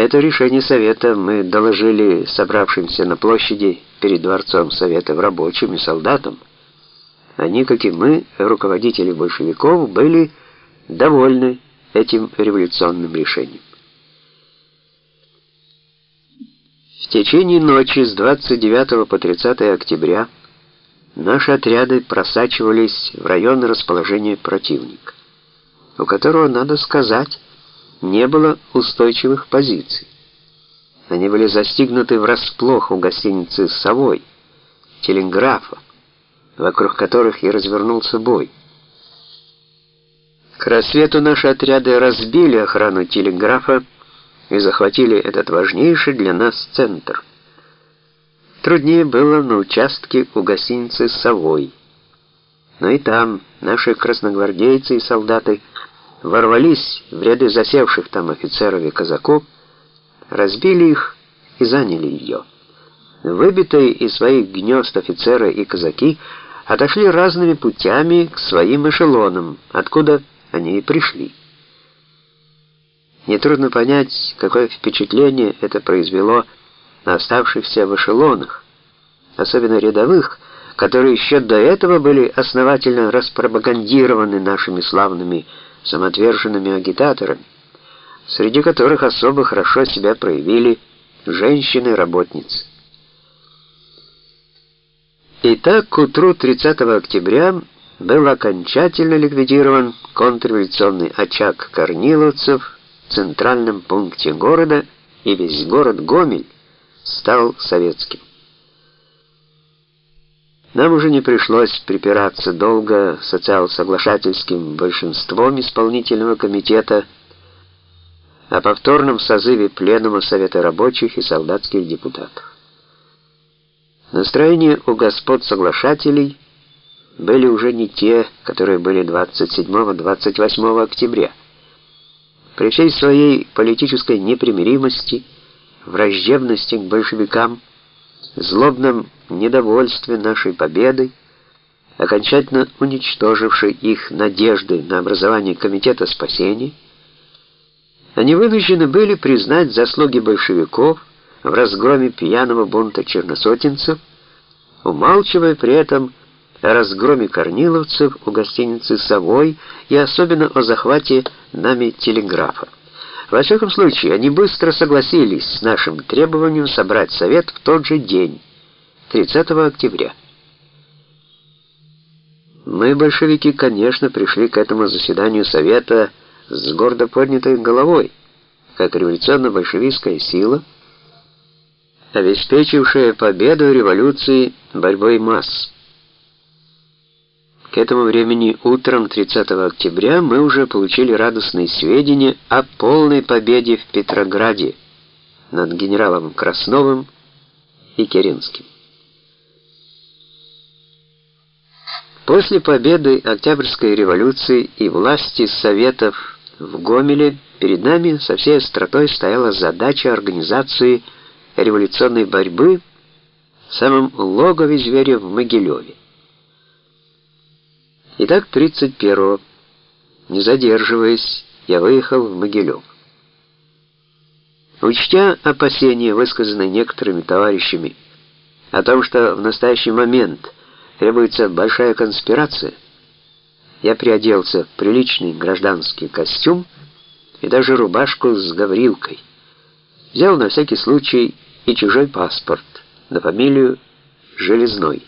Это решение Совета мы доложили собравшимся на площади перед Дворцом Совета рабочим и солдатам. Они, как и мы, руководители большевиков, были довольны этим революционным решением. В течение ночи с 29 по 30 октября наши отряды просачивались в район расположения противника, у которого, надо сказать, не было устойчивых позиций. Они были застигнуты врасплох у гостиницы «Совой», телеграфа, вокруг которых и развернулся бой. К рассвету наши отряды разбили охрану телеграфа и захватили этот важнейший для нас центр. Труднее было на участке у гостиницы «Совой». Но и там наши красногвардейцы и солдаты ворвались в ряды засевших там офицеров и казаков, разбили их и заняли ее. Выбитые из своих гнезд офицеры и казаки отошли разными путями к своим эшелонам, откуда они и пришли. Нетрудно понять, какое впечатление это произвело на оставшихся в эшелонах, особенно рядовых, которые еще до этого были основательно распропагандированы нашими славными самоотверженными агитаторами, среди которых особо хорошо себя проявили женщины-работницы. Итак, к утру 30 октября был окончательно ликвидирован контрреволюционный очаг корниловцев в центральном пункте города, и весь город Гомель стал советским. Нам уже не пришлось припираться долго социал-соглашательским большинством исполнительного комитета о повторном созыве Пленума Совета рабочих и солдатских депутатов. Настроения у господ соглашателей были уже не те, которые были 27-28 октября. При всей своей политической непримиримости, враждебности к большевикам, злобном недовольстве нашей победой, окончательно уничтожившей их надежды на образование комитета спасения, они вынуждены были признать заслуги большевиков в разгроме пьяного бунта черносотенцев, умалчивая при этом о разгроме корниловцев у гостиницы «Совой» и особенно о захвате нами телеграфа. Во всяком случае, они быстро согласились с нашим требованием собрать совет в тот же день, 30 октября. Мы, большевики, конечно, пришли к этому заседанию совета с гордо поднятой головой, как революционно-большевистская сила, обеспечившая победу революции борьбой масс. К этому времени утром 30 октября мы уже получили радостные сведения о полной победе в Петрограде над генералом Красновым и Керенским. После победы Октябрьской революции и власти Советов в Гомеле перед нами со всей остротой стояла задача организации революционной борьбы в самом логове зверя в Могилеве. Итак, 31-го, не задерживаясь, я выехал в Могилев. Учтя опасения, высказанные некоторыми товарищами, о том, что в настоящий момент требуется большая конспирация, я приоделся в приличный гражданский костюм и даже рубашку с гаврилкой. Взял на всякий случай и чужой паспорт на фамилию Железной.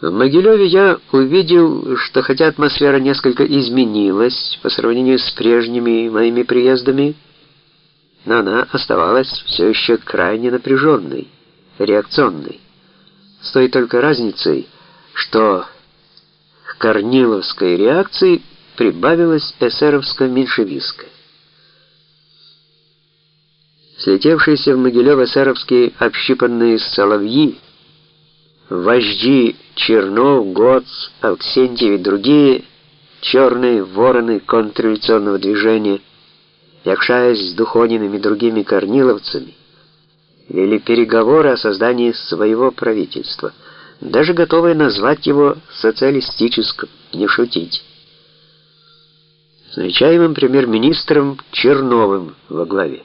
В Могилеве я увидел, что хотя атмосфера несколько изменилась по сравнению с прежними моими приездами, но она оставалась все еще крайне напряженной, реакционной. С той только разницей, что к корниловской реакции прибавилась эсеровско-меньшевистская. Слетевшиеся в Могилев эсеровские общипанные соловьи вожди Чернов, Гоц, Алксентьев и другие черные вороны контрреволюционного движения, якшаясь с Духониным и другими корниловцами, вели переговоры о создании своего правительства, даже готовые назвать его социалистическим, не шутить. с намечаемым премьер-министром Черновым во главе.